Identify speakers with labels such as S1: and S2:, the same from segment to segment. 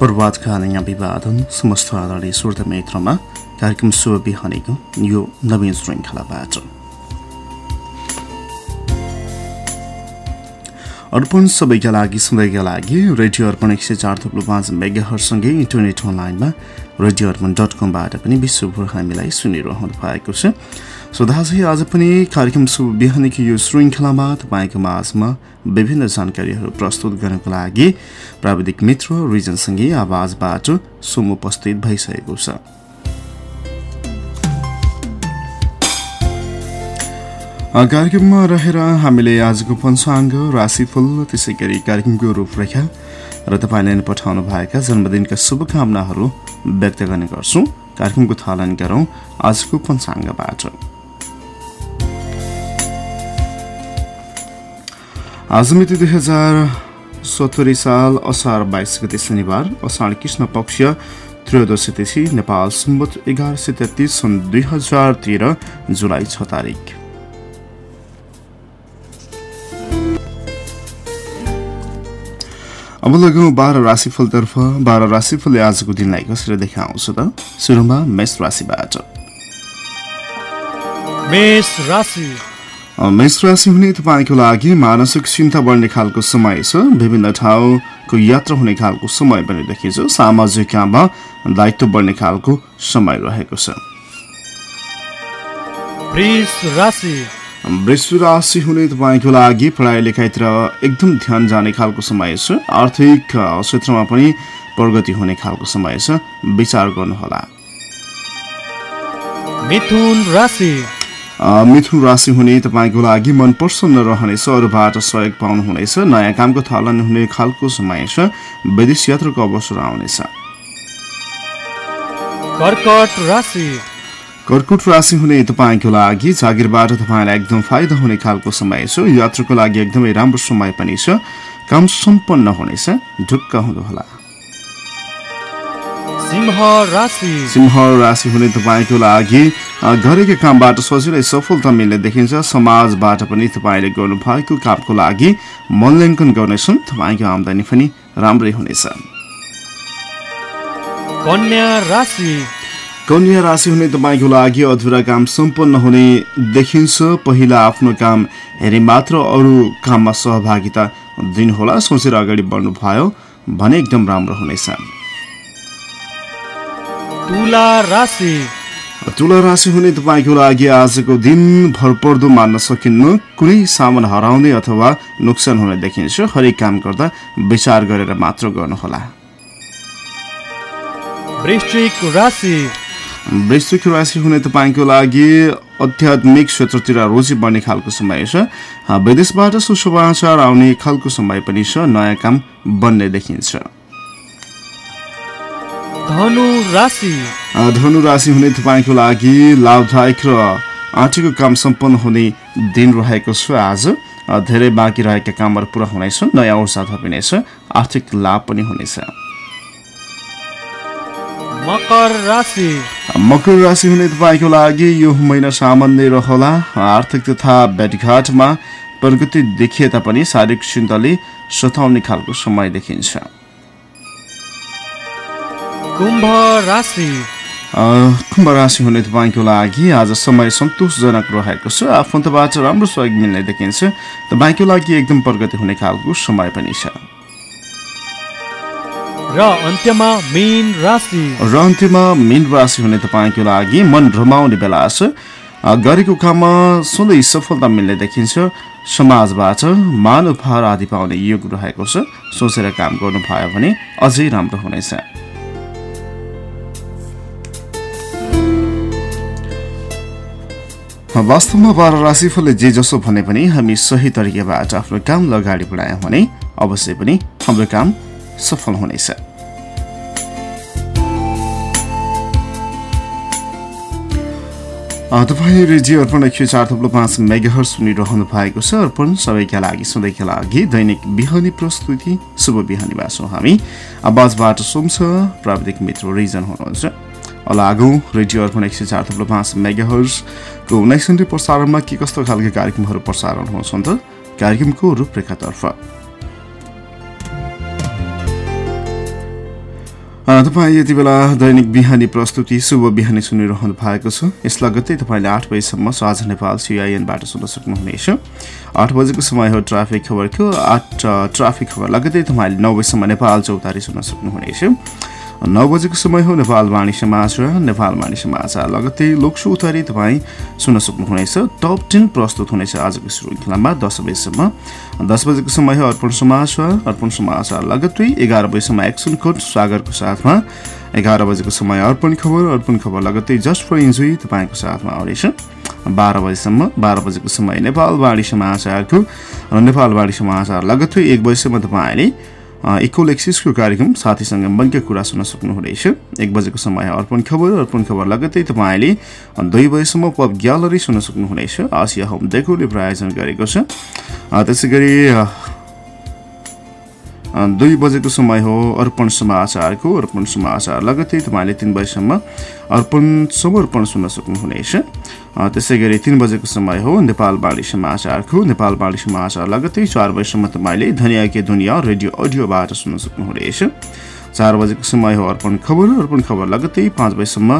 S1: प्रभातकालीन अभिवादन समस्त आदरणीय श्रोता मित्रमा कार्यक्रम शुभ बिहानीको यो नवीन श्रृङ्खलाबाट। अर्पण सबैका लागि सधैँका लागि रेडियो अर्पण एक सय चार थुप्रो पाँच मेगाहरूसँगै इन्टरनेट अनलाइनमा रेडियो अर्पण डट कमबाट पनि विश्वभर हामीलाई सुनिरहनु भएको छ। सो आज पनि कार्यक्रम शुभ बिहानीको यो श्रृङ्खलामा तपाईँको माझमा विभिन्न जानकारीहरू प्रस्तुत गर्नको लागि प्राविधिक मित्र रिजनसँगै आवाजबाट सुम उपस्थित भइसकेको छ। कार्यक्रममा रहेर हामीले आजको पञ्चाङ्ग राशिफल त्यसै गरी कार्यक्रमको रूपरेखा र तपाईँले पठाउनु भएका जन्मदिनका शुभकामनाहरू व्यक्त गर्ने गर्छौँ। कार्यक्रमको थालन गरौँ आजको पञ्चाङ्गबाट। आज मिति दुई हजार सत्तरी साल असार बाइस गते शनिबार असाढ कृष्ण पक्ष त्रयोदशी तिथि नेपाल सम्बत एघार सय तेत्तिस सन् दुई हजार तेह्र जुलाई छ तारिक अब लगौँ बाह्र राशिफलतर्फ बाह्र राशिफलले आजको दिनलाई कसरी देखाउँछ त? सुरुमा मेष राशिबाट।
S2: मेष
S1: मेष राशि हुने तपाईँको लागि मानसिक चिन्ता बढ्ने खालको समय छ। विभिन्न ठाउँको यात्रा हुने खालको समय पनि देखिन्छ। सामाजिक काममा दायित्व बढ्ने खालको समय रहेको छ। वृष राशि। हुने तपाईँको लागि पढाइ लेखाइतिर एकदम ध्यान जाने खालको समय छ। आर्थिक क्षेत्रमा पनि प्रगति हुने खालको समय छ। विचार गर्नुहोला।
S2: मिथुन राशि।
S1: मिथुन राशि हुने तपाईँको लागि मन प्रसन्न रहनेछ अरूबाट सहयोग पाउनुहुनेछ। नयाँ कामको थालन हुने खालको समय छ। विदेश यात्राको अवसर आउनेछ। कर्कट राशि हुने तपाईँको लागि जागिरबाट तपाईँलाई एकदम फाइदा हुने खालको समय छ। यात्राको लागि एकदमै राम्रो समय पनि छ। काम सम्पन्न हुनेछ। ढुक्क हुनुहोला। सिंह राशि। हुने तपाईँको लागि गरेको कामबाट सजिलै सफलता मिल्ने देखिन्छ। समाजबाट पनि तपाईँले गर्नुभएको कामको लागि मूल्याङ्कन गर्नेछन्। तपाईँको आमदानी पनि राम्रै हुनेछ। कन्या राशि हुने तपाईँको लागि अधुरा काम सम्पन्न हुने देखिन्छ। पहिला आफ्नो काम हेरे मात्र अरू काममा सहभागिता दिनुहोला। सोचेर अगाडि बढ्नुभयो भने एकदम राम्रो हुनेछ।
S2: तुला राशि।
S1: तुला राशि हुने तपाईँको लागि आजको दिन भरपर्दो मान्न सकिन्न। कुनै सामान हराउने अथवा नोक्सान हुने देखिन्छ। हरेक काम गर्दा विचार गरेर मात्र गर्नुहोला। वृश्चिक राशि। हुने तपाईँको लागि आध्यात्मिक क्षेत्रतिर रुचि बढ्ने खालको समय छ। विदेशबाट सुसमाचार आउने खालको समय पनि छ। नयाँ काम बन्ने देखिन्छ।
S2: धनु राशि।
S1: धनु राशि हुने तपाईँको लागि लाभदायक र आँटीको काम सम्पन्न हुने दिन रहेको छ आज। धेरै बाँकी रहेका कामहरू पुरा हुनेछन् नयाँ ऊर्जा थपिनेछ आर्थिक लाभ पनि हुनेछ।
S2: मकर राशि।
S1: मकर राशि हुने तपाईँको लागि यो महिना सामान्य रहला। आर्थिक तथा भेटघाटमा प्रगति देखिए तापनि शारीरिक चिन्ताले सताउने खालको समय देखिन्छ।
S2: कुम्भ राशि।
S1: कुम्भ राशि हुने तपाईँको लागि आज समय सन्तोषजनक रहेको छ। आफन्तबाट राम्रो सहयोग मिल्ने देखिन्छ। तपाईँको लागि एकदम प्रगति हुने खालको समय पनि छ।
S2: र अन्त्यमा मीन राशि।
S1: र अन्त्यमा मीन राशि हुने तपाईँको लागि मन रमाउने बेला छ। गरेको काममा सधैँ सफलता मिल्ने देखिन्छ। समाजबाट मान उपहार आदि पाउने योग रहेको छ। सोचेर काम गर्नुभयो भने अझै राम्रो हुनेछ। वास्तवमा बाह्र राशिफलले जे जसो भने पनि हामी सही तरिकाबाट आफ्नो काम अगाडि बढायौँ भने अवश्य पनि हाम्रो काम सफल हुनेछ। तपाईँ रेडियो अर्पण एक सय चार थप्लो पाँच मेगाहर सुनिरहनु भएको छ। अर्पण सबैका लागि सधैँका लागि दैनिक बिहानी प्रस्तुति। शुभ बिहानीमा छौँ हामी। आवाजबाट सुन्छ प्राविधिक मित्र रिजन हुनुहुन्छ। लागौँ रेडियो अर्पण एक सय चार थप्लो पाँच मेगाहर्सको उन्नाइस घन्टे प्रसारणमा के कस्तो खालको कार्यक्रमहरू प्रसारण हुन्छन् त कार्यक्रमको रूपरेखातर्फ। तपाईँ यति बेला दैनिक बिहानी प्रस्तुति शुभ बिहानी सुनिरहनु भएको छ। यस लगत्तै तपाईँले आठ बजीसम्म साझा नेपाल सिआइएनबाट सुन्न सक्नुहुनेछ। आठ बजेको समय हो ट्राफिक खबरको। आठ ट्राफिक खबर लगत्तै तपाईँले नौ बजीसम्म नेपाल चौतारी सुन्न सक्नुहुनेछ। नौ बजेको समय हो नेपाल वाणी समाचार नेपाल वाणी समाचार लगत्तै लोकसु उतारी तपाईँ सुन्न सक्नुहुनेछ। टप टेन प्रस्तुत हुनेछ आजको श्रृङ्खलामा दस बजीसम्म। दस बजेको समय हो अर्पण समाचार अर्पण समाचार लगत्तै एघार बजीसम्म एक्सन कोट सागरको साथमा। एघार बजेको समय अर्पण खबर अर्पण खबर लगत्तै जस्ट फर इन्जोय तपाईँको साथमा आउनेछ। बाह्र बजीसम्म बाह्र बजेको समय नेपाल बाढी समाचारको नेपाल बाढी समाचार। लगत्तै एक बजीसम्म तपाईँले इक्वल एक्सिसको कार्यक्रम साथीसँग मनका कुरा सुन्न सक्नुहुनेछ एक बजेको समय अर्पण खबर अर्पण खबर लगत्तै तपाईँले दुई बजीसम्म पब ग्यालरी सुन्न सक्नुहुनेछ आसिया होम डेकोले प्रायोजन गरेको छ। त्यसै गरी दुई बजेको समय हो अर्पण समाचारको। अर्पण समाचार लगत्तै तपाईँले तिन बजीसम्म अर्पण समर्पण सुन्न सक्नुहुनेछ त्यसै गरी तिन बजेको समय हो नेपाल बाढी समाचारको नेपाल बाढी समाचार लगत्तै चार बजीसम्म तपाईँले धनिया के दुनियाँ रेडियो अडियोबाट सुन्न सक्नुहुनेछ। चार बजेको समय हो अर्पण खबर। अर्पण खबर लगत्तै पाँच बजीसम्म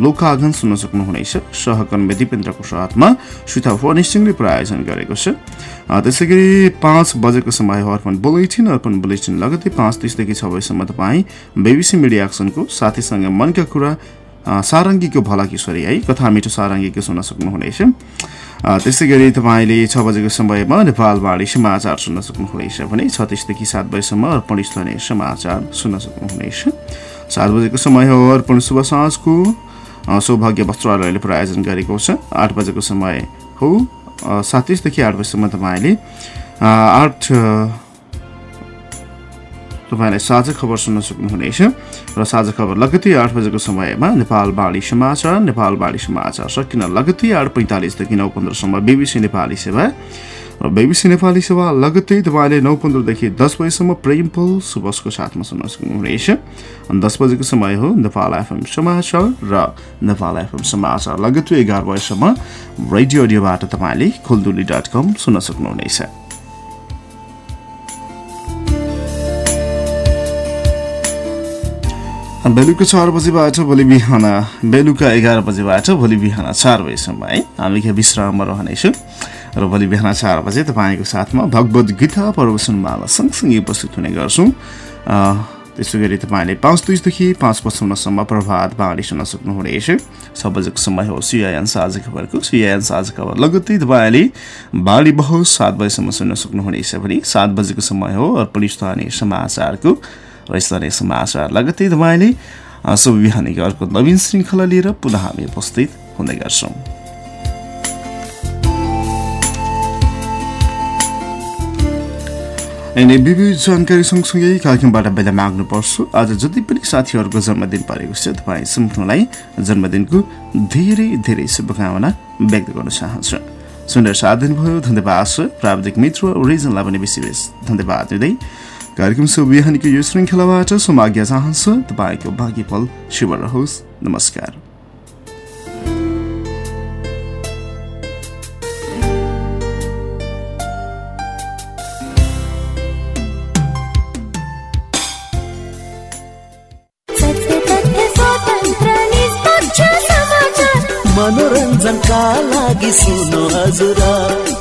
S1: लोकागन सुन्न सक्नुहुनेछ। सहकर्मी दिपेन्द्रको साथमा सुता फर्निसिङले प्रायोजन गरेको छ। त्यसै गरी पाँच बजेको समय हो अर्पण बुलेटिन। अर्पण बुलेटिन लगत्तै पाँच तिसदेखि छ बजीसम्म तपाईँ बेबिसी मिडिया एक्सनको साथीसँग मनका कुरा सारङ्गीको भला किशोरी है। कथा मिठो सारङ्गीको सुन्न सक्नुहुनेछ। त्यसै गरी तपाईँले छ बजेको समयमा नेपाल बाढी समाचार सुन्न सक्नुहुनेछ भने छत्तिसदेखि सात बजीसम्म अर्पण स्थानीय समाचार सुन्न सक्नुहुनेछ। सात बजेको समय हो अर्पण शुभ साँझको। सौभाग्य वस्त्रालयले प्रायोजन गरेको छ। आठ बजेको समय हो। सात तिसदेखि आठ बजीसम्म तपाईँले आठ तपाईँलाई साझा खबर सुन्न सक्नुहुनेछ र साझा खबर लगत्तै आठ बजेको समयमा नेपाल बाढी समाचार नेपाल बाढी समाचार सकिन लगत्तै आठ पैँतालिसदेखि नौ पन्ध्रसम्म बिबिसी नेपाली सेवा। र बिबिसी नेपाली सेवा लगत्तै तपाईँले नौ पन्ध्रदेखि दस बजीसम्म प्रेमपल सुबसको साथमा सुन्न सक्नुहुनेछ। दस बजेको समय हो नेपाल एफएम समाचार र नेपाल एफएम समाचार लगत्तै एघार बजीसम्म रेडियो अडियोबाट तपाईँले खुलदुली डट कम सुन्न सक्नुहुनेछ। बेलुका चार बजीबाट भोलि बिहान बेलुका एघार बजीबाट भोलि बिहान चार बजीसम्म है। हामी के विश्राममा रहनेछु। र भोलि बिहान चार बजे तपाईँको साथमा भगवत गीता प्रवचनमाला सँगसँगै उपस्थित हुने गर्छौँ। त्यसो गरी तपाईँले पाँच तिसदेखि पाँच पचपन्नसम्म प्रभात बाँडी सुन्न सक्नुहुनेछ। छ बजेको समय हो सिआइएन साझा खबरको सिआइएन साझा खबर। लगत्तै तपाईँले बाढी बहु सात बजीसम्म सुन्न सक्नुहुनेछ भने सात बजेको समय हो अर्पण स्थानीय समाचारको। र स्थानीय समाचार लगत्तै तपाईँले शुभ बिहानीको अर्को नवीन श्रृङ्खला लिएर पुनः हामी उपस्थित हुने गर्छौँ। यिनै विविध जानकारी सँगसँगै कार्यक्रमबाट बेला माग्नुपर्छ। आज जति पनि साथीहरूको जन्मदिन परेको छ तपाईँ सम्पूर्णलाई जन्मदिनको धेरै धेरै शुभकामना व्यक्त गर्न चाहन्छु। सुन्दर साथ दिनुभयो धन्यवाद प्राविधिक मित्र रिजनलाई पनि विशेष धन्यवाद दिँदै कार्यक्रम शुभ बिहानीको यो श्रृङ्खलाबाट समाज्ञा चाहन्छ। तपाईँको बाँकी पल शुभ रहोस्। नमस्कार।
S3: मनोरञ्जनका लागि सुनो हजुर।